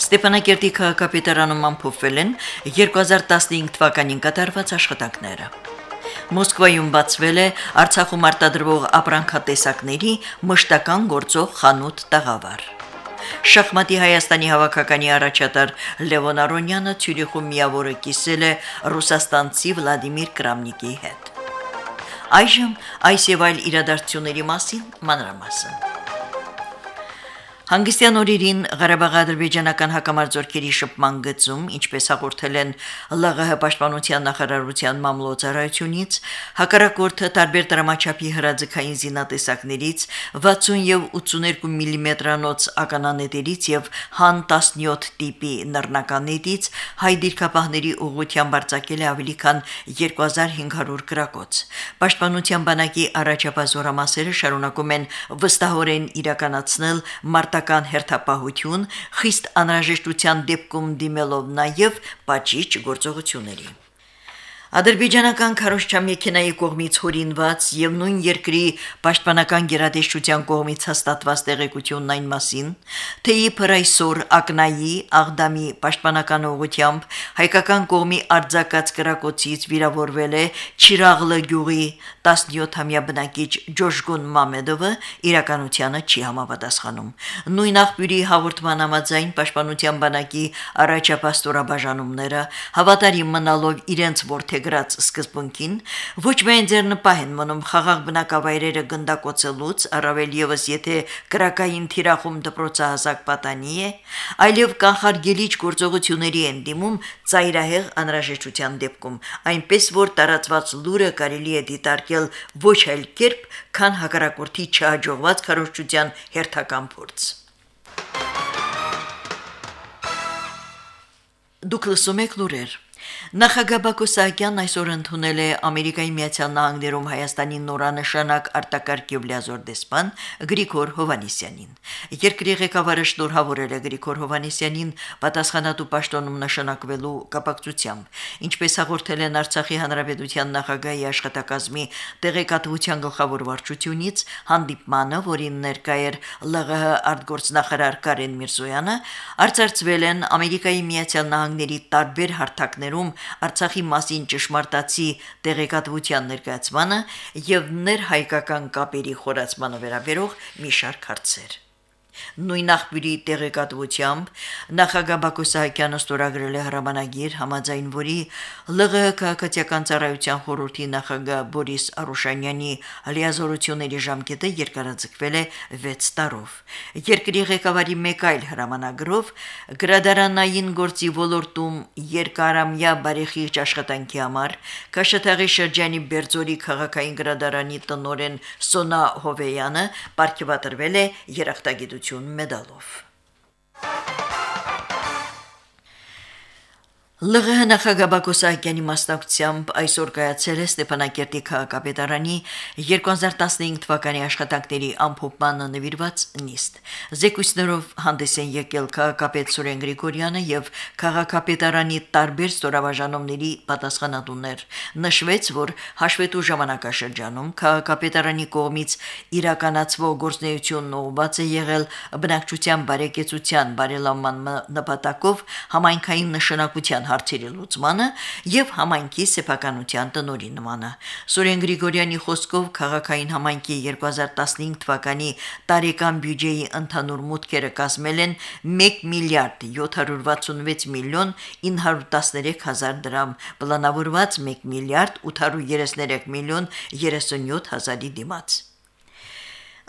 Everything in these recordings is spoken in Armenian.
Ստեփանակերտի քաղաքապետարանում ամփոփվել են 2015 թվականին կատարված աշխատանքները։ Մոսկվայում բացվել է Արցախում արտադրվող ապրանքատեսակների մշտական գործող խանութ տաղավար։ Շախմատի Հայաստանի հավաքականի առաջատար Լևոն Արոնյանը Ցյուրիխում միավորը կիսել է ռուսաստանցի Վլադիմիր Կրամնիկի հետ։ Այժմ այս եւ այլ իրադարձությունների մասին մանրամասն։ Հանգստյան օրերին Ղարաբաղի ադրբեջանական հակամարտությունների շփման գծում, ինչպես հաղորդել են ԼՂՀ պաշտպանության նախարարության մամլոյցարայությունից, հակառակորդը տարբեր դրամաչափի հրաձգային զինատեսակներից 60 եւ 82 մմ-անոց ականանետերից եւ հան 17 տիպի նռնականետից հայ դիրքապահների ուղղությամբ արձակել է ավելի քան 2500 գրակոց։ Պաշտպանության բանակի առաջապազորամասերը շարունակում են վստահորեն իրականացնել մարտական պետական հերթապահություն, խիստ անհրաժեշտության դեպքում դիմելով նաև պատիճ գործողությունների։ Ադրբեջանական քարոշչամեքենայի կողմից հորինված եւ նույն երկրի պաշտպանական գերատեսչության կողմից հաստատված տեղեկությունն այն մասին, թե իբր այսօր Ակնայի Աղդամի պաշտպանական ուղությամբ հայկական կողմի արձակած կրակոցից վիրավորվել է Չիրաղլը գյուղի 17-ամյա բնակիչ Ջոշգուն Մամեդովը, իրականությունը չի համապատասխանում։ Նույն աղբյուրի հաղորդման համաձայն պաշտպանության բանակի առաջապահ ստորաբաժանումները հավատարիմ մնալով իրենց որթե գրած սկզբունքին ոչ միայն ձեռնպահ են մնում խաղաղ բնակավայրերը գնդակոծելուց, առավել եւս եթե քրակային թիրախում դպրոցահասակ պատանի է, այլև կանխարգելիչ գործողությունների են դիմում ծայրահեղ անհրաժեշտության դեպքում, այնպես որ տարածված լուրը կարելի է դիտարկել ոչ այլ կերպ, քան հակառակորդի չհաջողված քարոշչության հերթական փորձ։ Դուք լսում եք լուրեր Նախագահ Բակո Սահակյանն այսօր ընդունել է Ամերիկայի Միացյալ Նահանգներում Հայաստանի նորանշանակ արտակարգ լիազոր դեսպան Գրիգոր Հովանիսյանին։ Երկրի ղեկավարը շնորհավորել է Գրիգոր Հովանիսյանին պատասխանատու պաշտոնում նշանակվելու կապակցությամբ, ինչպես հաղորդել են Արցախի Հանրապետության նախագահի աշխատակազմի տեղեկատվության գլխավոր վարչությունից հանդիպմանը, որին ներկա էր ԼՂՀ արտգործնախարար Կարեն Միրզոյանը, արծարծվել են Ամերիկայի Միացյալ Նահանգների տարբեր հարթակներում Հայաստանում Արցախի մասին ճշմարտացի տեղեկատվության ներկայացմանը եւ ներհայկական կապերի խորացմանը վերաբերող մի շարք հարցեր։ Նույն աղբյուրի տեղեկատվությամբ նախագահ Բակո Սահակյանը ստորագրել է հրամանագիր, համաձայն որի ԼՂՀ քաղաքացիական ծառայության խորհրդի նախագահ Բորիս Արուշանյանի լիազորությունների ժամկետը երկարաձգվել է 6 տարով։ Երկրի ղեկավարի մեկ այլ հրամանագրով գրադարանային գործի ոլորտում երկարամյա բարեխիղճ աշխատանքի համար Քաշաթաղի շրջանի Բերձորի քաղաքային գրադարանի տնորեն Սոնա Հովեյանը ապարգևատրվել է երախտագիտություն ողջուն մեդալով։ ԼՂՀ նախագահ Բակո Սահակյանի մասնակցությամբ այսօր կայացել է Ստեփանակերտի քաղաքապետարանի 2015 թվականի աշխատանքների ամփոփմանը նվիրված նիստ։ Զեկույցներով հանդես են եկել քաղաքապետ Սուրեն Գրիգորյանը եւ քաղաքապետարանի տարբեր ստորաբաժանումների պատասխանատուներ։ Նշվեց, որ հաշվետու ժամանակաշրջանում քաղաքապետարանի կողմից իրականացվող գործնեությունն ուղղված է եղել բնակչության բարեկեցության բարելավման նպատակով համայնքային նշանակության հարցերի լուծմանը եւ համայնքի սեփականության տնօրինմանը։ Սուրեն Գրիգորյանի խոսքով քաղաքային համայնքի 2015 թվականի տարեկան բյուջեի ընդհանուր մուտքերը կազմել են 1 միլիարդ 766 միլիոն 913 հազար դրամ, պլանավորված 1 միլիարդ 833 միլիոն 37 հազարի դիմաց։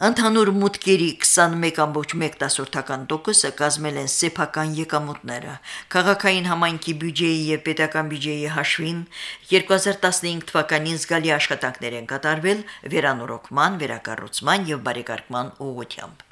Ընդհանուր մուտքերի 21.1%-ական տոկոսը կազմել են սեփական եկամուտները։ Քաղաքային համայնքի բյուջեի եւ պետական բյուջեի հաշվին 2015 թվականին զգալի աշխատանքներ են կատարվել վերանորոգման, վերակառուցման եւ բարեկարգման ուղղությամբ։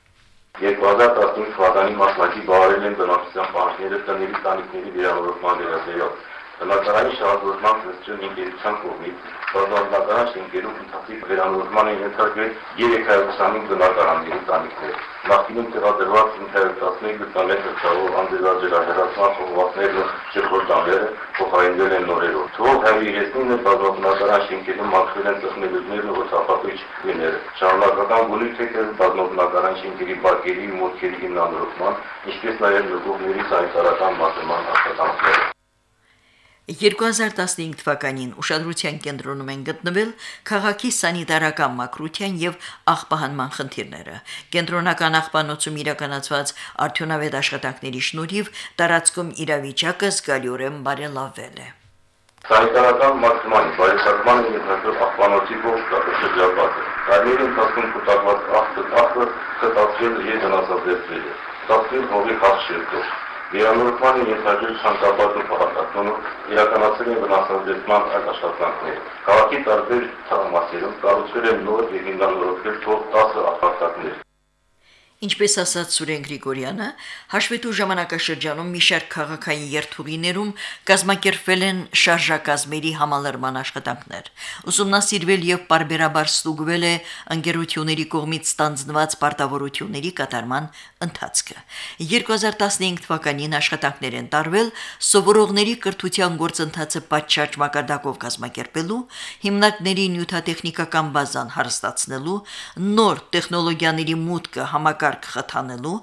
2015 թվականի մասնակի բարել են բնակչության պահանջները տների տանիքների վերանորոգման վերաբերյալ Բնակարանի շահագրգռման ծրագրի ընկերության կողմից բազմազգական շենքերում ընթացիկ վերանորոգման են ենթարկվել 325 բնակարանների տանիքներ։ Նախկինում տեղադրված 511 գտամետր ցավով անդեզաջրահեռացման խողովակներն ու շրջորդանները փոխարինվել են նորերով։ Թվով 139 բազմաբնակարան շենքերում մաքրվել են ու օծապատիչ գները։ Շարունակական գույք է բազմաբնակարան շենքերի բակերի մոտքերի հիմնանորոգման, ինչպես նաև նկողների սանիտարական մատման աշխատանքները։ 2015 թվականին ուշադրության կենտրոնում են գտնվել քաղաքի սանիտարական մակրության եւ աղբահանման խնդիրները։ Կենտրոնական աղբանոցում իրականացված արդյունավետ աշխատանքների շնորհիվ տարածքում իրավիճակը զգալիորեն բարելավվել է։ Սանիտարական մաքսիմալի բարեկարգման ենթարկել աղբանոցի ողջ շրջապատը։ Կարմիր ընթացքում կուտակված աղբը աղբը ստացվել եւ վնասազերծվել է։ Ստացվել հողի շերտով Վերանորոգման ենթադրել ցանկապատու փոխանակումը իրականացել են վնասազդեցման այդ աշխատանքները։ Քաղաքի տարբեր ցամասերում կառուցվել են նոր եւ հիմնանորոգվել թող 10 ապարտատներ։ Ինչպես ասաց Սուրեն Գրիգորյանը, հաշվետու ժամանակաշրջանում մի շարք քաղաքային երթուղիներում կազմակերպվել են շարժակազմերի համալրման աշխատանքներ։ Ուսումնասիրվել եւ բարբերաբար ստուգվել է ընկերությունների կողմից ստանձնված պարտավորությունների կատարման ընթացքը։ 2015 թվականին աշխատանքներ են տարվել սովորողների կրթության գործընթացը պատշաճ մակարդակով կազմակերպելու, հիմնարկների նյութատեխնիկական բազան հարստացնելու, նոր տեխնոլոգիաների մուտքը համակարգ համակարգ խթանելու,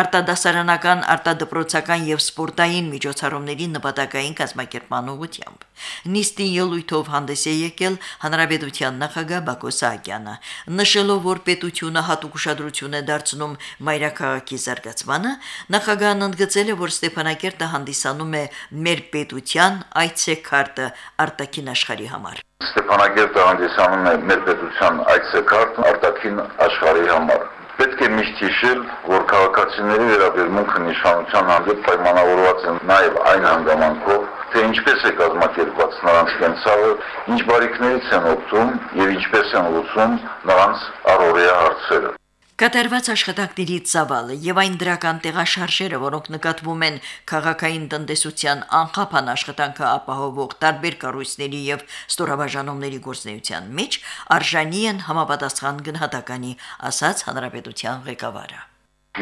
արտադասարանական, արտադպրոցական եւ սպորտային միջոցառումների նպատակային կազմակերպման ուղղությամբ։ Նիստի ելույթով հանդես է եկել Հանրապետության նախագահ Բակո Սահակյանը, նշելով, որ պետությունը հատուկ ուշադրություն է դարձնում մայրաքաղաքի զարգացմանը, նախագահն ընդգծել է, որ Ստեփանակերտը հանդիսանում է մեր պետության այցեքարտը արտաքին աշխարհի համար։ Ստեփանակերտը հանդիսանում է մեր պետության այցեքարտ արտաքին աշխարհի համար։ Պետք է միշտ հիշել, որ քաղաքացիների վերաբերմունքը նշանության հանդեպ պայմանավորված է նաև այն հանգամանքով, թե ինչպես է կազմակերպված նրանց կենցաղը, ինչ բարիքներից են օգտվում եւ ինչպես են լուծում նրանց առօրյա հարցերը։ Կատարված աշխատանքների ծավալը եւ այն դրական տեղաշարժերը, որոնք նկատվում են քաղաքային տնտեսության անխափան աշխատանքը ապահովող տարբեր կառույցների եւ ստորաբաժանումների գործնեության մեջ, արժանի են համապատասխան գնահատականի, ասաց հանրապետության ղեկավարը։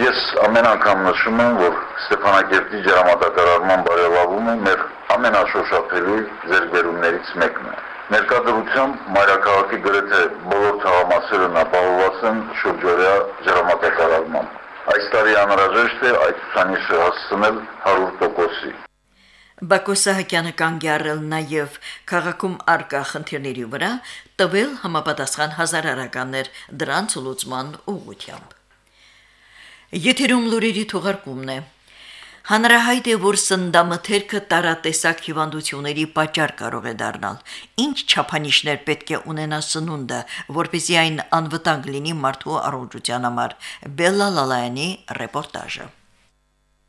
Ես ամեն անգամ նշում եմ, որ Ստեփանակերտի ջրամատակարարման բարելավումը մեր ամենաշոշափելի ձեռքբերումներից մեկն է։ Ներկայդրությամբ Մայրաքաղաքի գրեթե բոլոր թաղամասերն ապահովված են շուրջօրյա ջրամատակարարմամբ։ Այս տարի անհրաժեշտ է այդ ցանիշը հասցնել 100%-ի։ Բակո Սահակյանը կանգ առել նաև քաղաքում արկա խնդիրների վրա, տվել համապատասխան հազարարականներ դրանց լուծման ուղղությամբ։ Եթերում լուրերի թողարկումն է։ Հանրահայտ է, որ սնդամթերքը տարատեսակ հիվանդությունների պատճառ կարող է դառնալ։ Ինչ չափանիշներ պետք է ունենա սնունդը, որպեսզի այն անվտանգ լինի մարդու առողջության համար։ Բելլա Լալայանի ռեպորտաժը։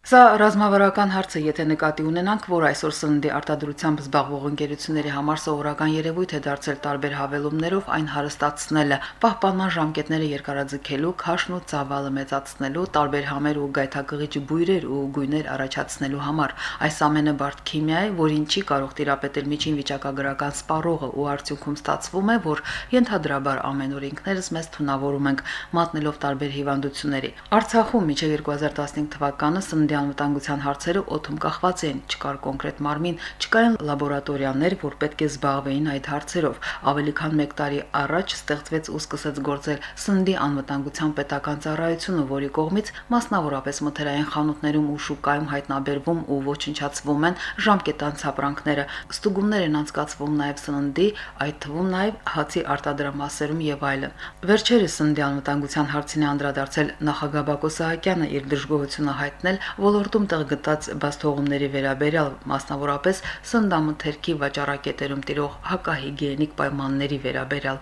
Սա ռազմավարական հարց է, եթե նկատի ունենանք, որ այսօր սննդի արտադրությամբ զբաղվող ընկերությունների համար սովորական երևույթ է դարձել տարբեր հավելումներով այն հարստացնելը, պահպանման ժամկետները երկարաձգելու, քաշն ու ծավալը մեծացնելու, տարբեր համեր ու գայթակղիչ բույրեր ու գույներ առաջացնելու համար։ Այս ամենը բարդ քիմիա է, որին չի կարող տիրապետել միջին վիճակագրական սպառողը ու արդյունքում ստացվում է, որ ենթադրաբար ամեն օր ինքներս մեզ թունավորում ենք մատնելով տարբեր հիվանդությունների։ Արցախում միջև 2015 թվականը սննդի Սննդի անվտանգության հարցերը օթում կախված են, չկար կոնկրետ մարմին, չկային լաբորատորիաներ, որ պետք է զբաղվեին այդ հարցերով։ Ավելի քան 1 տարի առաջ ստեղծվեց ու սկսեց գործել Սննդի անվտանգության պետական ծառայությունը, որի կողմից մասնավորապես մթերային խանութներում ու շուկայում հայտնաբերվում ու ոչնչացվում են ժամկետան ցապրանքները։ Ստուգումներ են անցկացվում նաև սննդի, այդ թվում նաև հացի արտադրամասերում եւ այլն։ Վերջերս Սննդի անվտանգության հարցին անդրադարձել նախագահ Բակո Սահակյանը իր դժգոհությունը հայտնել, ոլորտում տեղ գտած բաստողումների վերաբերյալ, մասնավորապես սնդամթերքի վաճառակետերում տիրող հակահիգիենիկ պայմանների վերաբերյալ։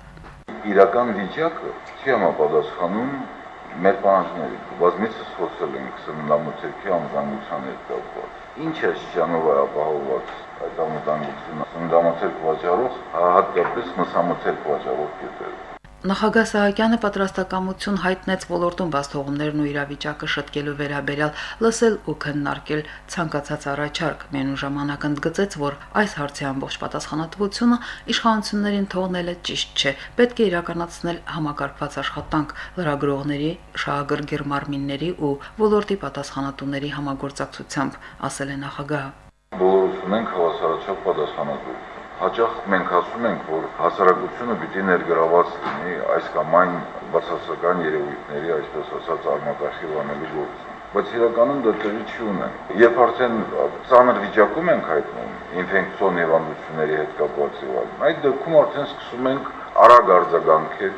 Իրական վիճակը չի համապատասխանում մեր պահանջներին։ Բազմիցս խոսել ենք սնդամթերքի անվտանգության հետ կապված։ Ինչ է շրջանով ապահովված այդ անվտանգությունը? Սնդամթերք վաճառող, հատկապես մսամթերք վաճառող կետերը։ Նախագահ Սահակյանը պատրաստակամություն հայտնեց ոլորտում բաց թողումներն ու իրավիճակը շտկելու վերաբերյալ լսել ու քննարկել ցանկացած առաջարկ։ Մենու ժամանակ ընդգծեց, որ այս հարցի ամբողջ պատասխանատվությունը իշխանություններին թողնելը ճիշտ չէ։ Պետք է իրականացնել համակարգված աշխատանք լրագրողների, շահագրգիռ մարմինների ու ոլորտի պատասխանատուների համագործակցությամբ, ասել է նախագահը։ Բոլորս ունենք հավասարաչափ պատասխանատվություն հաճախ մենք ասում ենք, որ հասարակությունը պիտի ներգրաված լինի այս կամ այն բացասական երևույթների, այսպես ասած, արմատախիլ անելու գործում բայց իրականում դա տեղի չի ունեն։ Երբ արդեն ծանր վիճակում ենք հայտնում ինֆեկցիոն հիվանդությունների հետ կապված եւ այլն, այդ դեպքում արդեն սկսում ենք արագ արձագանքել,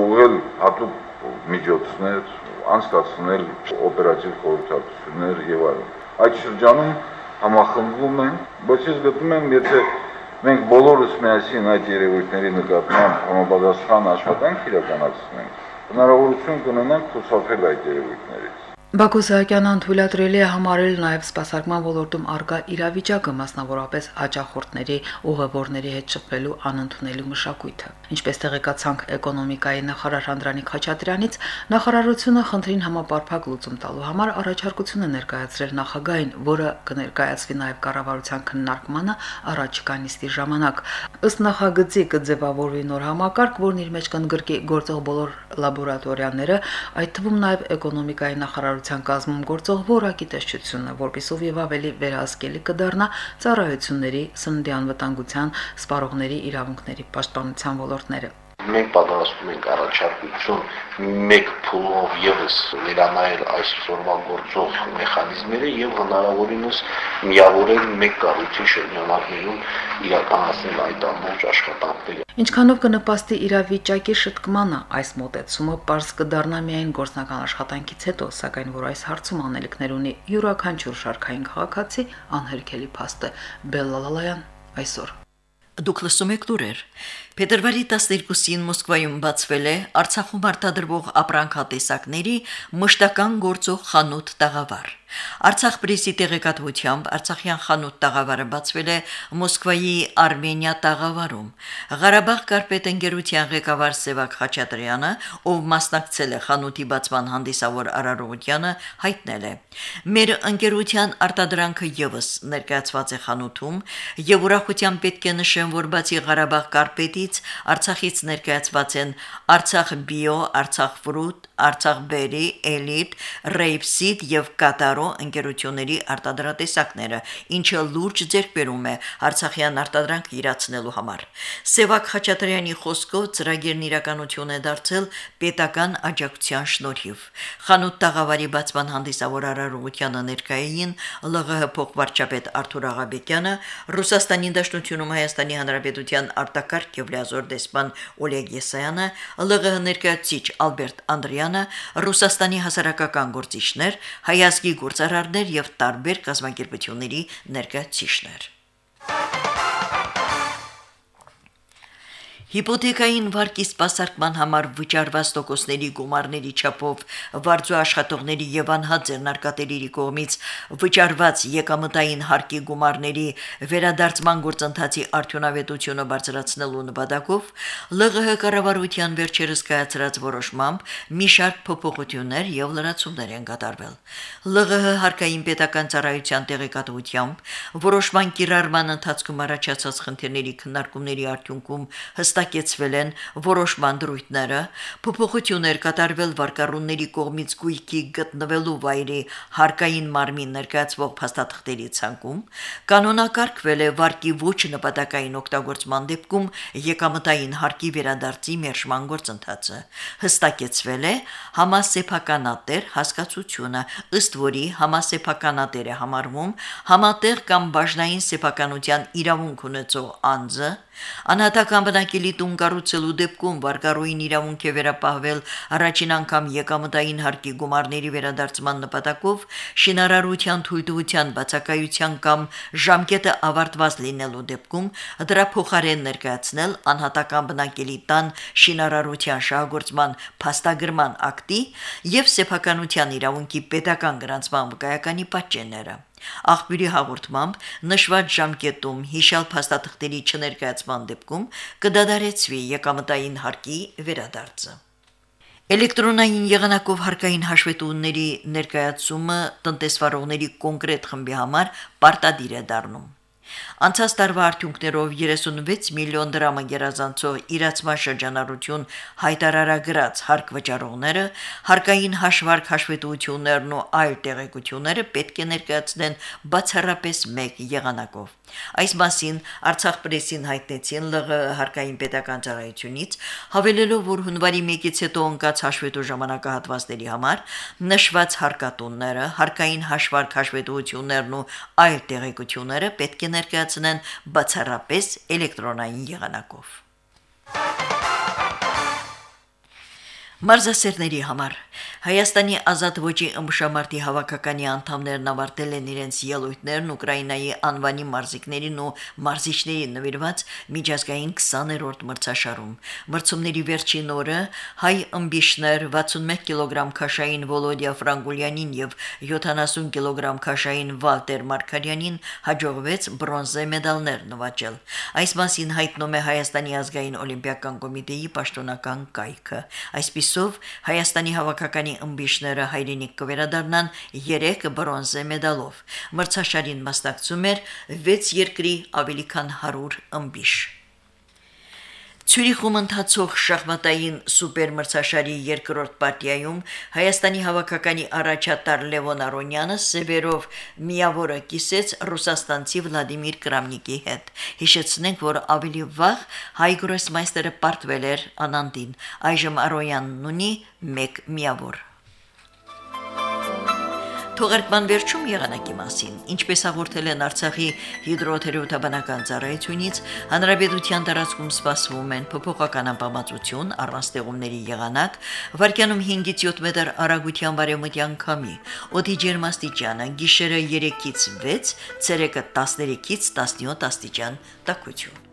ուղղել հատուկ միջոցներ, անցկացնել օպերատիվ խորհրդակցություններ եւ այլն։ Այդ շրջանում համախմբվում են, բայց ես գտնում եմ, եթե մենք բոլորս միասին այդ երևույթների նկատմամբ համապատասխան աշխատանք իրականացնենք, հնարավորություն կունենանք խուսափել այդ երևույթներից։ Բակո Սահակյանը թույլատրելի է համարել նաև սպասարկման ոլորտում արկա իրավիճակը, մասնավորապես հաճախորդների ուղևորների հետ շփվելու անընդունելի մշակույթը։ Ինչպես տեղեկացանք էկոնոմիկայի նախարար Անդրանիկ Խաչատրյանից, նախարարությունը խնդրին համապարփակ լուծում տալու համար առաջարկություն է ներկայացրել նախագահին, որը կներկայացվի նաև կառավարության քննարկմանը առաջիկա նիստի ժամանակ։ Ըստ նախագծի կձևավորվի նոր համակարգ, որն իր մեջ կընդգրկի գործող բոլոր լաբորատորիաները, այդ թվում նաև էկոնոմիկայի նախարար կառավարության կազմում գործող որակի տեսչությունը, որպիսով եւ ավելի վերահսկելի կդառնա ծառայությունների, սննդի անվտանգության, սպառողների իրավունքների պաշտպանության ոլորտները մենք պատրաստում ենք առաջարկություն մեկ փուլով եւս վերանայել այսօրվա գործող մեխանիզմները եւ հնարավորինս միավորել մեկ կառույցի շրջանակներում իրականացնել այդ ամբողջ աշխատանքները։ Ինչքանով կնպաստի իրավիճակի շտկմանը այս մոտեցումը པարզ կդառնա միայն գործնական աշխատանքից հետո, սակայն որ այս հարցում անելիքներ ունի յուրաքանչյուր շարքային քաղաքացի անհերքելի փաստը Բելլալալայան այսօր Դուք լսում եք լուրեր։ Փետրվարի 12-ին Մոսկվայում բացվել է Արցախում արտադրվող ապրանքատեսակների մշտական գործող խանութ տաղավար։ Արցախ պրեսի տեղեկատվությամբ Արցախյան խանութ տաղավարը բացվել է Մոսկվայի Արմենիա տաղավարում։ Ղարաբաղ կարպետ ընկերության ղեկավար Սևակ Խաչատրյանը, ով մասնակցել է խանութի բացման հանդիսավոր արարողությանը, հայտնել է. Մեր ընկերության արտադրանքը եւս ներկայացված է խանութում եւ ուրախությամբ պետք է նշեմ, որ բացի Ղարաբաղ կարպետի կողմից Արցախից ներկայացված են Արցախ բիո, Արցախ ֆրուտ, Արցախ բերի, Էլիտ, Ռեյպսիդ եւ Կատարո ընկերությունների արտադրատեսակները, ինչը լուրջ ձեռքբերում է Արցախյան արտադրանք իրացնելու համար։ Սևակ Խաչատրյանի խոսքով ծրագիրն իրականություն է դարձել պետական աջակցության շնորհիվ։ Խանութ տաղավարի բացման հանդիսավոր արարողությանը ներկայային ԼՂՀ փոխվարչապետ Արթուր Աղաբեկյանը, Ռուսաստանի Դաշնությունում Հայաստանի Հանրապետության արտակարգ եւ լիազոր դեսպան Օլեգ Եսայանը, ԼՂՀ ներկայացիչ Ալբերտ Անդրյանը, Ռուսաստանի հասարակական գործիչներ, հայազգի գործարարներ եւ տարբեր կազմակերպությունների ներկայացիչներ։ Հիպոթեկային վարկի սպասարկման համար վճարված տոկոսների գումարների չափով վարձու աշխատողների եւ անհատ ձեռնարկատերերի կողմից վճարված եկամտային հարկի գումարների վերադարձման գործընթացի արդյունավետությունը բարձրացնելու նպատակով ԼՂՀ կառավարության վերջերս կայացրած որոշմամբ մի շարք փոփոխություններ եւ լրացումներ են կատարվել։ ԼՂՀ հարկային պետական ծառայության տեղեկատվությամբ որոշման կիրառման ընթացքում առաջացած խնդիրների քննարկումների արդյունքում հստակ հստակեցվել են որոշման դրույթները, փոփոխություններ կատարվել վարկառունների կողմից գույքի գտնվելու վայրի հարկային մարմին ներկայացվող փաստաթղթերի ցանկում, կանոնակարգվել է վարկի ոչ նպատակային օգտագործման դեպքում եկամտային հարկի վերադարձի մերժման գործընթացը։ Հստակեցվել է համասեփականատեր հասկացությունը, ըստ որի համասեփականատեր է համարվում համատեղ կամ բաժնային սեփականության իրավունք ունեցող անձը, Անհատական բնակելի տուն կառուցելու դեպքում վարկառույն իրավունք է վերապահվել առաջին անգամ եկամտային հարկի գումարների վերադարձման նպատակով շինարարության թույլտվության բացակայության կամ ժամկետը ավարտված լինելու դեպքում դրա փոխարեն ներկայացնել անհատական բնակելի տան շինարարության շահագործման փաստագրման ակտի եւ սեփականության իրավունքի պետական գրանցման վկայականի պատճենները։ Աղբյուրի հաղորդմամբ նշված ժամկետում հիշալ փաստաթղթերի չներկայացման դեպքում կդադարեցվի եկամտային հարկի վերադարձը։ Էլեկտրոնային եղանակով հարկային հաշվետվությունների ներկայացումը տնտեսվարողների կոնկրետ խմբի համար պարտադիր է դառնում։ Անցած տարվա արդյունքներով 36 միլիոն դրամը գերազանցող իրացման շրջանառություն հայտարարագրած հարկ վճարողները հարկային հաշվարկ հաշվետվություններն ու այլ տեղեկությունները պետք է ներկայացնեն բացառապես մեկ եղանակով։ Այս մասին Արցախ պրեսին հայտնեցին ԼՂ հարկային պետական ծառայությունից, հավելելով, որ հունվարի 1-ից հետո ընկած հաշվետու ժամանակահատվածների համար նշված հարկատունները, հարկային հաշվարկ հաշվետվություններն ու այլ տեղեկությունները պետք է ներկայացնեն բացառապես էլեկտրոնային եղանակով։ Մարզասերների համար. Հայաստանի ազատ ոչի ըմբշամարտի հավաքականի անդամներն ավարտել են իրենց ելույթներն Ուկրաինայի անվանի մարզիկներին ու մարզիչներին նվիրված միջազգային 20-րդ մրցաշարում։ Մրցումների վերջին օրը հայ ըմբիշներ 61 կիլոգրամ քաշային Վոլոդիա Ֆրանգուլյանին եւ 70 կիլոգրամ քաշային Վալտեր Մարկարյանին հաջողվեց բրոնզե մեդալներ նվաճել։ Այս մասին հայտնում է Հայաստանի ազգային օլիմպիական կոմիտեի պաշտոնական կայքը։ Այսպիսով Հայաստանի հավաքականի ըմբիշները հայրենիք կվերադառնան 3 բրոնզե մեդալով։ Մրցաշարին մասնակցում էր 6 երկրի ավելի քան 100 ըմբիշ։ Ցյուրիխում ընթացող շախմատային սուպերմրցաշարի երկրորդ պարտիայում Հայաստանի հավաքականի առաջատար Լևոն Արոնյանը սևերով միավորը կիսեց ռուսաստանցի Վլադիմիր Կրամնիկի հետ։ Հիշեցնենք, որ ավելի վաղ հայ գրոսմայստերը պարտվել էր Անանդին։ Այժմ Արոյանն ունի 1 միավոր։ Թողարկման վերջում եղանակի մասին, ինչպես հաղորդել են Արցախի հիդրոթերապևտաբանական ծառայությունից, հանրապետության տարածքում սպասվում են փոփոխական ամպամածություն, առանց եղանակ, վարկյանում 5-ից 7 մետր արագության վարեմտյան քամի, օդի ջերմաստիճանը գիշերը 3-ից 6, ցերեկը 13-ից 17 աստիճան տաքություն։